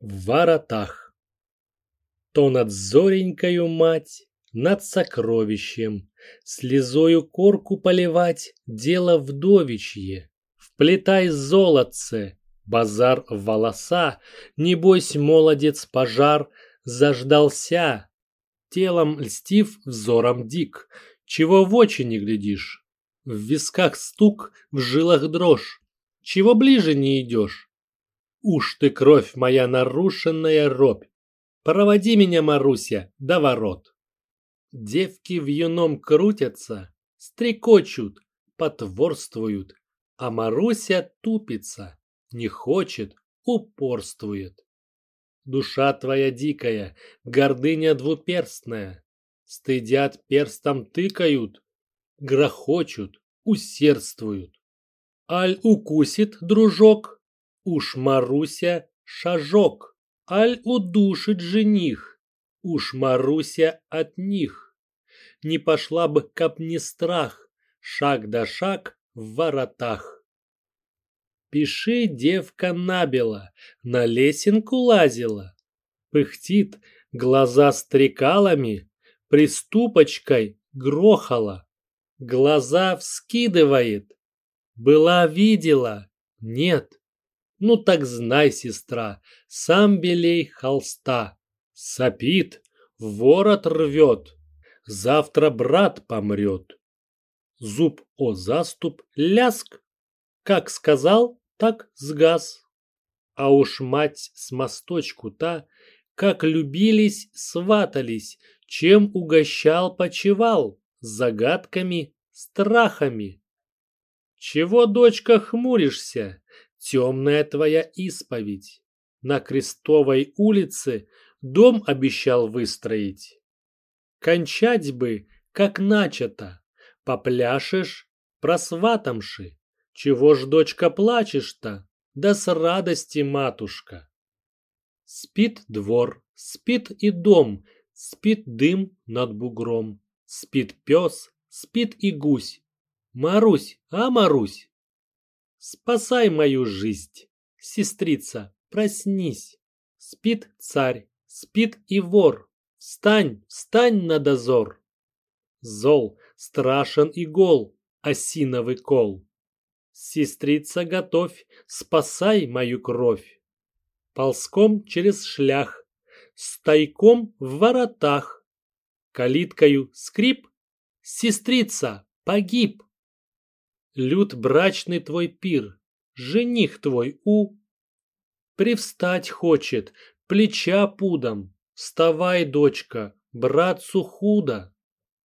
В воротах. То над зоренькою мать, над сокровищем, Слезою корку поливать — дело вдовичье. Вплетай золотце, базар волоса, Небось, молодец пожар, заждался. Телом льстив, взором дик, чего в очи не глядишь. В висках стук, в жилах дрожь, чего ближе не идешь. Уж ты, кровь моя нарушенная робь, Проводи меня, Маруся, до ворот. Девки в юном крутятся, стрекочут, потворствуют, а Маруся тупится, не хочет, упорствует. Душа твоя дикая, гордыня двуперстная, стыдят перстом тыкают, грохочут, усердствуют. Аль укусит дружок, Уж Маруся шажок, аль удушит жених, Уж Маруся от них. Не пошла бы, кап не страх, Шаг да шаг в воротах. Пиши, девка набела, на лесенку лазила, Пыхтит, глаза стрекалами, Приступочкой грохала, Глаза вскидывает. Была видела, нет, ну так знай, сестра, сам белей холста. Сопит, ворот рвет, завтра брат помрет. Зуб о заступ ляск, как сказал, так сгас. А уж мать с мосточку та, как любились, сватались, чем угощал, почевал, загадками, страхами. Чего, дочка, хмуришься? Темная твоя исповедь. На Крестовой улице дом обещал выстроить. Кончать бы, как начато, попляшешь, просватомши. Чего ж, дочка, плачешь-то? Да с радости, матушка. Спит двор, спит и дом, спит дым над бугром, спит пес, спит и гусь. Марусь, а Марусь? Спасай мою жизнь, сестрица, проснись. Спит царь, спит и вор. Встань, встань на дозор. Зол, страшен и гол, осиновый кол. Сестрица, готовь, спасай мою кровь. Ползком через шлях, стайком в воротах. Калиткою скрип, сестрица, погиб. Люд брачный твой пир, жених твой у. Привстать хочет, плеча пудом. Вставай, дочка, братцу худо.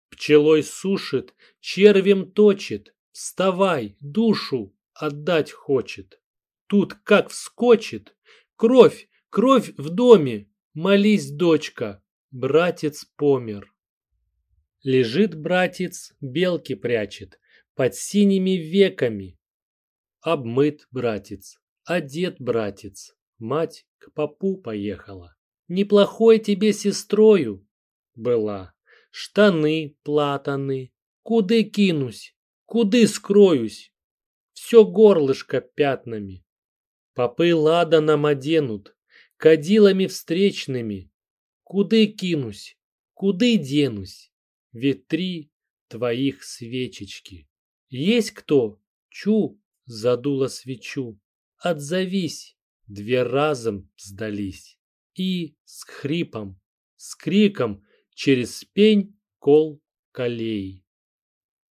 Пчелой сушит, червем точит. Вставай, душу отдать хочет. Тут как вскочит. Кровь, кровь в доме. Молись, дочка, братец помер. Лежит братец, белки прячет под синими веками. Обмыт братец, одет братец, мать к попу поехала. Неплохой тебе сестрою была. Штаны платаны, куды кинусь, куды скроюсь. Все горлышко пятнами. Попы ладаном оденут, кадилами встречными. Куды кинусь, куды денусь, ветри твоих свечечки. Есть кто? Чу, задула свечу. Отзовись. Две разом сдались. И с хрипом, с криком через пень кол колей.